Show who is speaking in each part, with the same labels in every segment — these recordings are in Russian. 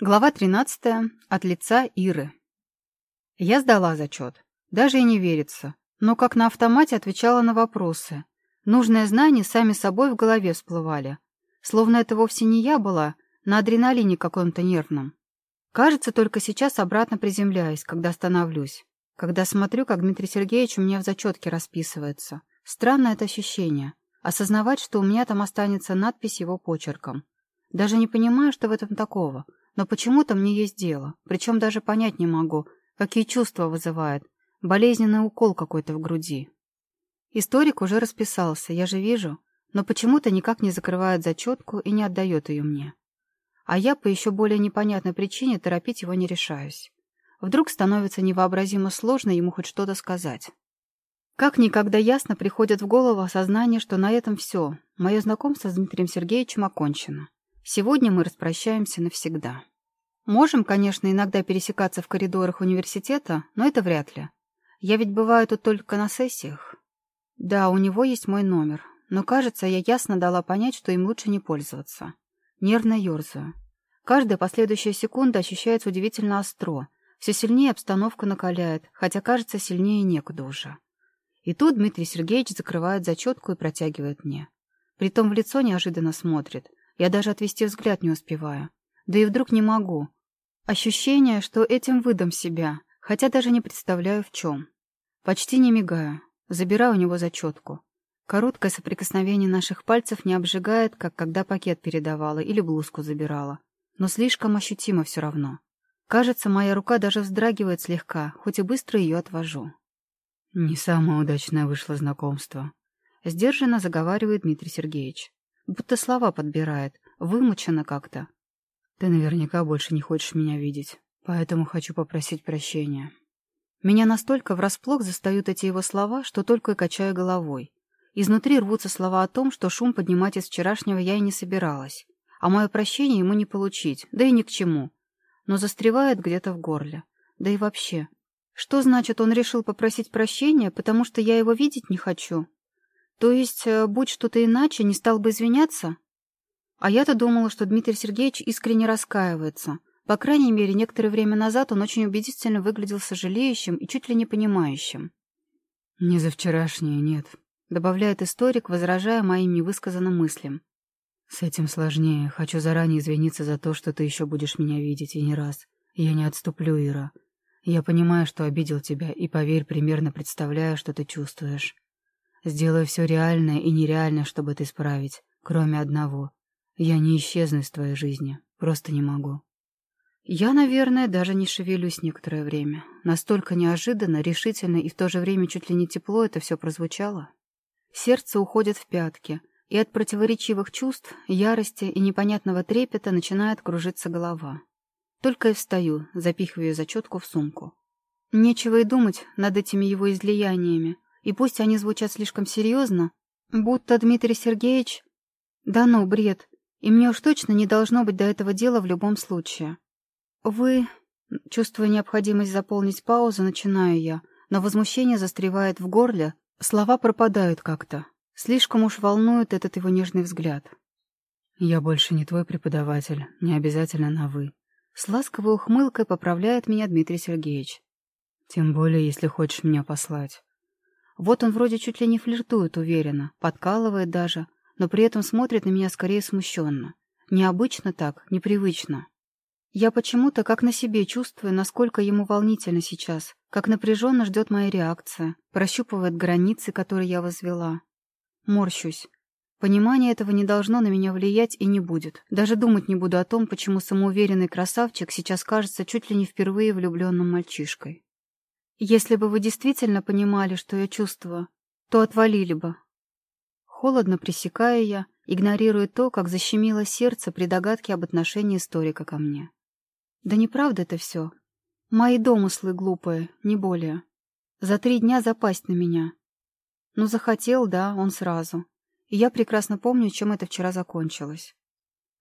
Speaker 1: Глава 13. От лица Иры. Я сдала зачет. Даже и не верится. Но как на автомате отвечала на вопросы. Нужные знания сами собой в голове всплывали. Словно это вовсе не я была, на адреналине каком-то нервном. Кажется, только сейчас обратно приземляюсь, когда остановлюсь. Когда смотрю, как Дмитрий Сергеевич у меня в зачетке расписывается. Странное это ощущение. Осознавать, что у меня там останется надпись его почерком. Даже не понимаю, что в этом такого — но почему-то мне есть дело, причем даже понять не могу, какие чувства вызывает. Болезненный укол какой-то в груди. Историк уже расписался, я же вижу, но почему-то никак не закрывает зачетку и не отдает ее мне. А я по еще более непонятной причине торопить его не решаюсь. Вдруг становится невообразимо сложно ему хоть что-то сказать. Как никогда ясно приходит в голову осознание, что на этом все. Мое знакомство с Дмитрием Сергеевичем окончено. Сегодня мы распрощаемся навсегда. Можем, конечно, иногда пересекаться в коридорах университета, но это вряд ли. Я ведь бываю тут только на сессиях. Да, у него есть мой номер, но, кажется, я ясно дала понять, что им лучше не пользоваться. Нервно ерзаю. Каждая последующая секунда ощущается удивительно остро. Все сильнее обстановка накаляет, хотя, кажется, сильнее некуда уже. И тут Дмитрий Сергеевич закрывает зачетку и протягивает мне. Притом в лицо неожиданно смотрит — я даже отвести взгляд не успеваю. Да и вдруг не могу. Ощущение, что этим выдам себя, хотя даже не представляю в чем. Почти не мигаю. Забираю у него зачетку. Короткое соприкосновение наших пальцев не обжигает, как когда пакет передавала или блузку забирала. Но слишком ощутимо все равно. Кажется, моя рука даже вздрагивает слегка, хоть и быстро ее отвожу.
Speaker 2: Не самое удачное вышло знакомство.
Speaker 1: Сдержанно заговаривает Дмитрий Сергеевич. Будто слова подбирает, вымучено как-то.
Speaker 2: Ты наверняка больше не хочешь меня видеть, поэтому хочу попросить прощения.
Speaker 1: Меня настолько врасплох застают эти его слова, что только и качаю головой. Изнутри рвутся слова о том, что шум поднимать из вчерашнего я и не собиралась. А мое прощение ему не получить, да и ни к чему. Но застревает где-то в горле. Да и вообще. Что значит, он решил попросить прощения, потому что я его видеть не хочу? То есть, э, будь что-то иначе, не стал бы извиняться? А я-то думала, что Дмитрий Сергеевич искренне раскаивается. По крайней мере, некоторое время назад он очень убедительно выглядел сожалеющим и чуть ли не понимающим.
Speaker 2: «Не за вчерашнее, нет», — добавляет историк, возражая моим невысказанным мыслям. «С этим сложнее. Хочу заранее извиниться за то, что ты еще будешь меня видеть, и не раз. Я не отступлю, Ира. Я понимаю, что обидел тебя, и, поверь, примерно представляю, что ты чувствуешь. Сделаю все реальное и нереальное, чтобы это исправить, кроме одного. Я не исчезну из твоей жизни, просто не могу.
Speaker 1: Я, наверное, даже не шевелюсь некоторое время. Настолько неожиданно, решительно и в то же время чуть ли не тепло это все прозвучало. Сердце уходит в пятки, и от противоречивых чувств, ярости и непонятного трепета начинает кружиться голова. Только и встаю, запихиваю зачетку в сумку. Нечего и думать над этими его излияниями, и пусть они звучат слишком серьезно, будто Дмитрий Сергеевич... Да ну, бред. И мне уж точно не должно быть до этого дела в любом случае. Вы... Чувствуя необходимость заполнить паузу, начинаю я, но возмущение застревает в горле, слова пропадают как-то. Слишком уж волнует этот его нежный взгляд.
Speaker 2: «Я больше не твой преподаватель, не обязательно на «вы».
Speaker 1: С ласковой ухмылкой поправляет меня Дмитрий Сергеевич.
Speaker 2: «Тем более, если хочешь меня послать.
Speaker 1: Вот он вроде чуть ли не флиртует уверенно, подкалывает даже, но при этом смотрит на меня скорее смущенно. Необычно так, непривычно. Я почему-то как на себе чувствую, насколько ему волнительно сейчас, как напряженно ждет моя реакция, прощупывает границы, которые я возвела. Морщусь. Понимание этого не должно на меня влиять и не будет. Даже думать не буду о том, почему самоуверенный красавчик сейчас кажется чуть ли не впервые влюбленным мальчишкой. Если бы вы действительно понимали, что я чувствую, то отвалили бы. Холодно пресекая я, игнорируя то, как защемило сердце при догадке об отношении историка ко мне. Да неправда это все. Мои домыслы глупые, не более. За три дня запасть на меня. Ну, захотел, да, он сразу. И я прекрасно помню, чем это вчера закончилось.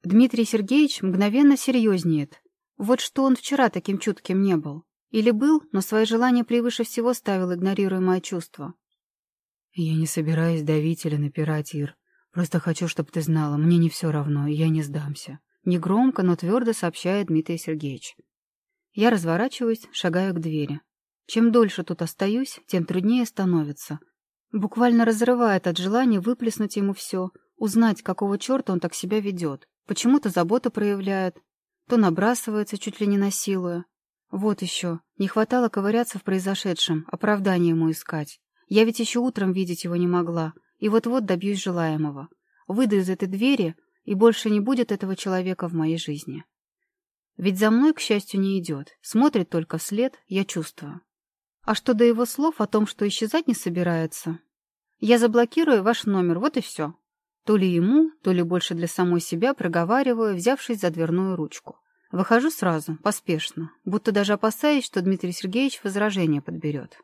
Speaker 1: Дмитрий Сергеевич мгновенно серьезнеет. Вот что он вчера таким чутким не был. Или был, но свои желания превыше всего ставил, игнорируя мои чувства.
Speaker 2: «Я не собираюсь давить или напирать, Ир. Просто хочу, чтобы ты знала, мне не все равно, и я не сдамся.
Speaker 1: Негромко, но твердо сообщает Дмитрий Сергеевич. Я разворачиваюсь, шагаю к двери. Чем дольше тут остаюсь, тем труднее становится. Буквально разрывает от желания выплеснуть ему все, узнать, какого черта он так себя ведет. Почему-то заботу проявляет, то набрасывается, чуть ли не насилуя. Вот еще, не хватало ковыряться в произошедшем, оправдание ему искать. Я ведь еще утром видеть его не могла, и вот-вот добьюсь желаемого. Выйду из этой двери, и больше не будет этого человека в моей жизни. Ведь за мной, к счастью, не идет, смотрит только вслед, я чувствую. А что до его слов о том, что исчезать не собирается? Я заблокирую ваш номер, вот и все. То ли ему, то ли больше для самой себя проговариваю, взявшись за дверную ручку. Выхожу сразу, поспешно, будто даже опасаясь, что Дмитрий Сергеевич возражение подберет.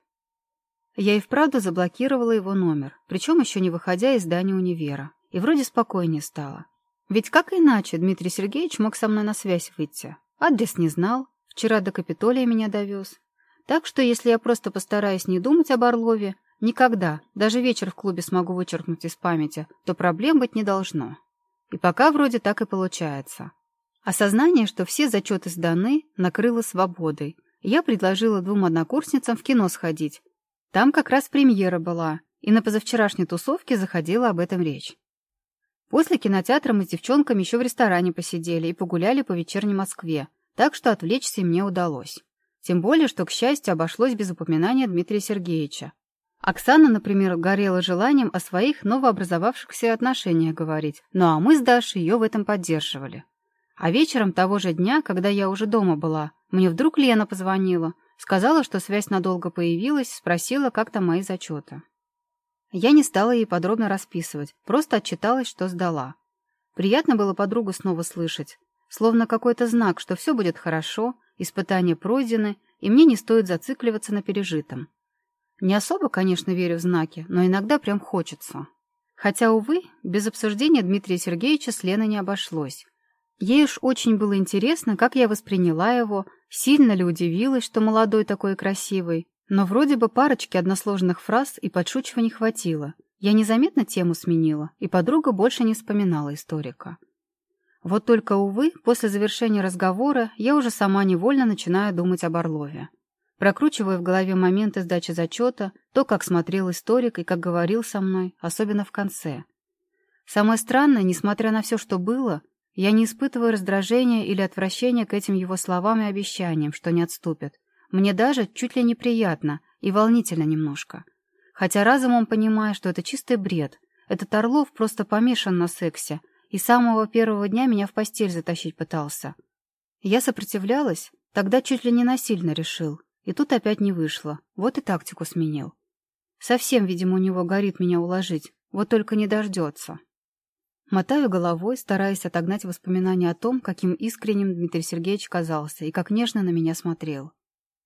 Speaker 1: Я и вправду заблокировала его номер, причем еще не выходя из здания универа, и вроде спокойнее стало. Ведь как иначе Дмитрий Сергеевич мог со мной на связь выйти? Адрес не знал, вчера до Капитолия меня довез. Так что если я просто постараюсь не думать об Орлове, никогда, даже вечер в клубе смогу вычеркнуть из памяти, то проблем быть не должно. И пока вроде так и получается. Осознание, что все зачеты сданы, накрыло свободой. Я предложила двум однокурсницам в кино сходить. Там как раз премьера была, и на позавчерашней тусовке заходила об этом речь. После кинотеатра мы с девчонками еще в ресторане посидели и погуляли по вечерней Москве, так что отвлечься мне удалось. Тем более, что, к счастью, обошлось без упоминания Дмитрия Сергеевича. Оксана, например, горела желанием о своих новообразовавшихся отношениях говорить, ну а мы с Дашей ее в этом поддерживали. А вечером того же дня, когда я уже дома была, мне вдруг Лена позвонила, сказала, что связь надолго появилась, спросила, как там мои зачеты. Я не стала ей подробно расписывать, просто отчиталась, что сдала. Приятно было подругу снова слышать, словно какой-то знак, что все будет хорошо, испытания пройдены, и мне не стоит зацикливаться на пережитом. Не особо, конечно, верю в знаки, но иногда прям хочется. Хотя, увы, без обсуждения Дмитрия Сергеевича с Леной не обошлось. Ей уж очень было интересно, как я восприняла его, сильно ли удивилась, что молодой такой красивый, но вроде бы парочки односложных фраз и подшучиваний хватило. Я незаметно тему сменила, и подруга больше не вспоминала историка. Вот только, увы, после завершения разговора я уже сама невольно начинаю думать об Орлове. Прокручивая в голове моменты сдачи зачета, то, как смотрел историк и как говорил со мной, особенно в конце. Самое странное, несмотря на все, что было, я не испытываю раздражения или отвращения к этим его словам и обещаниям, что не отступят, мне даже чуть ли неприятно и волнительно немножко. Хотя разумом понимаю, что это чистый бред. Этот Орлов просто помешан на сексе и с самого первого дня меня в постель затащить пытался. Я сопротивлялась, тогда чуть ли не насильно решил. И тут опять не вышло. Вот и тактику сменил. Совсем, видимо, у него горит меня уложить. Вот только не дождется. Мотаю головой, стараясь отогнать воспоминания о том, каким искренним Дмитрий Сергеевич казался и как нежно на меня смотрел.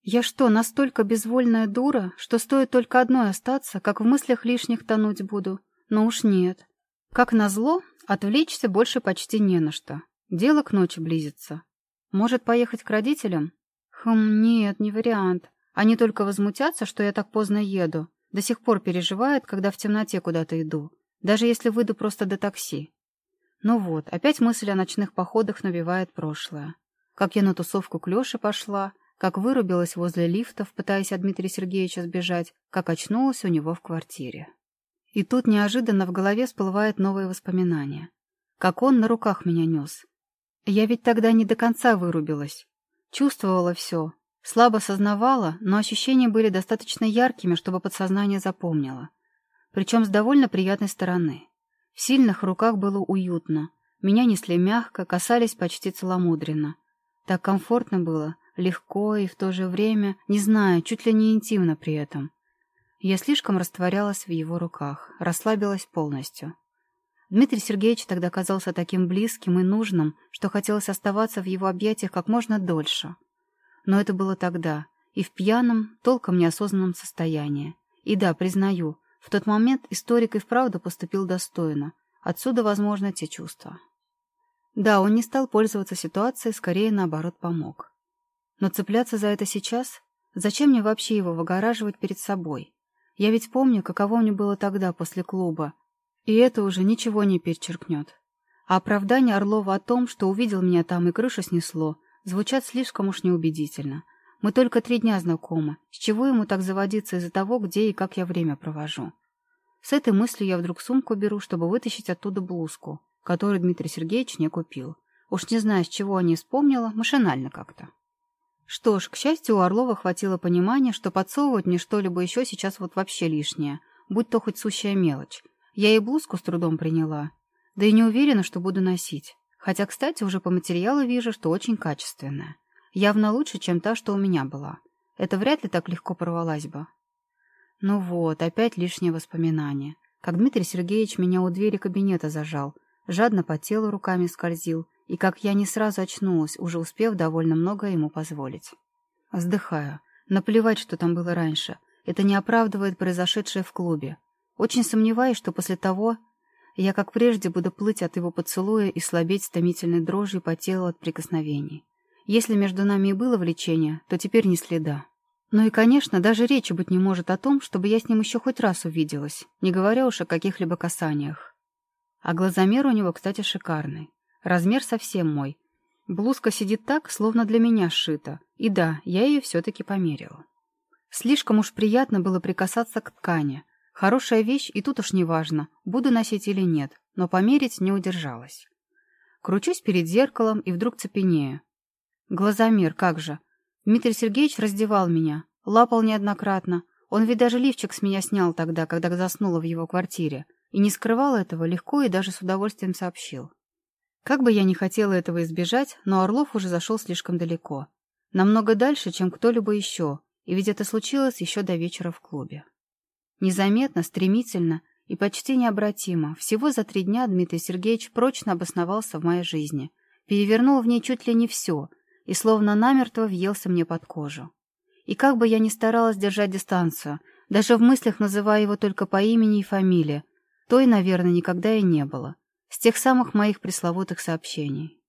Speaker 1: Я что, настолько безвольная дура, что стоит только одной остаться, как в мыслях лишних тонуть буду? Но уж нет. Как назло, отвлечься больше почти не на что. Дело к ночи близится. Может, поехать к родителям? Хм, нет, не вариант. Они только возмутятся, что я так поздно еду. До сих пор переживают, когда в темноте куда-то иду. Даже если выйду просто до такси. Ну вот, опять мысль о ночных походах набивает прошлое. Как я на тусовку к Лёше пошла, как вырубилась возле лифтов, пытаясь от Дмитрия Сергеевича сбежать, как очнулась у него в квартире. И тут неожиданно в голове всплывает новое воспоминание. Как он на руках меня нес. Я ведь тогда не до конца вырубилась. Чувствовала все, слабо сознавала, но ощущения были достаточно яркими, чтобы подсознание запомнило. Причем с довольно приятной стороны. В сильных руках было уютно. Меня несли мягко, касались почти целомудренно. Так комфортно было, легко и в то же время, не знаю, чуть ли не интимно при этом. Я слишком растворялась в его руках, расслабилась полностью. Дмитрий Сергеевич тогда казался таким близким и нужным, что хотелось оставаться в его объятиях как можно дольше. Но это было тогда, и в пьяном, толком неосознанном состоянии. И да, признаю, в тот момент историк и вправду поступил достойно. Отсюда, возможно, те чувства. Да, он не стал пользоваться ситуацией, скорее, наоборот, помог. Но цепляться за это сейчас? Зачем мне вообще его выгораживать перед собой? Я ведь помню, каково мне было тогда, после клуба. И это уже ничего не перечеркнет. А оправдание Орлова о том, что увидел меня там и крышу снесло, звучат слишком уж неубедительно. Мы только три дня знакомы. С чего ему так заводиться из-за того, где и как я время провожу? С этой мыслью я вдруг сумку беру, чтобы вытащить оттуда блузку, которую Дмитрий Сергеевич не купил. Уж не знаю, с чего о ней вспомнила, машинально как-то. Что ж, к счастью, у Орлова хватило понимания, что подсовывать мне что-либо еще сейчас вот вообще лишнее, будь то хоть сущая мелочь. Я и блузку с трудом приняла, да и не уверена, что буду носить. Хотя, кстати, уже по материалу вижу, что очень качественная. Явно лучше, чем та, что у меня была. Это вряд ли так легко порвалась бы. Ну вот, опять лишнее воспоминание. Как Дмитрий Сергеевич меня у двери кабинета зажал, жадно по телу руками скользил, и как я не сразу очнулась, уже успев довольно много ему позволить. Вздыхаю. Наплевать, что там было раньше. Это не оправдывает произошедшее в клубе. Очень сомневаюсь, что после того я, как прежде, буду плыть от его поцелуя и слабеть с томительной дрожью по телу от прикосновений. Если между нами и было влечение, то теперь не следа. Ну и, конечно, даже речи быть не может о том, чтобы я с ним еще хоть раз увиделась, не говоря уж о каких-либо касаниях. А глазомер у него, кстати, шикарный. Размер совсем мой. Блузка сидит так, словно для меня сшита. И да, я ее все-таки померила. Слишком уж приятно было прикасаться к ткани. Хорошая вещь, и тут уж не важно, буду носить или нет, но померить не удержалась. Кручусь перед зеркалом и вдруг цепенею. Глазомер, как же. Дмитрий Сергеевич раздевал меня, лапал неоднократно. Он ведь даже лифчик с меня снял тогда, когда заснула в его квартире. И не скрывал этого легко и даже с удовольствием сообщил. Как бы я ни хотела этого избежать, но Орлов уже зашел слишком далеко. Намного дальше, чем кто-либо еще, и ведь это случилось еще до вечера в клубе. Незаметно, стремительно и почти необратимо, всего за три дня Дмитрий Сергеевич прочно обосновался в моей жизни, перевернул в ней чуть ли не все — и словно намертво въелся мне под кожу. И как бы я ни старалась держать дистанцию, даже в мыслях называя его только по имени и фамилии, той, наверное, никогда и не было, с тех самых моих пресловутых сообщений.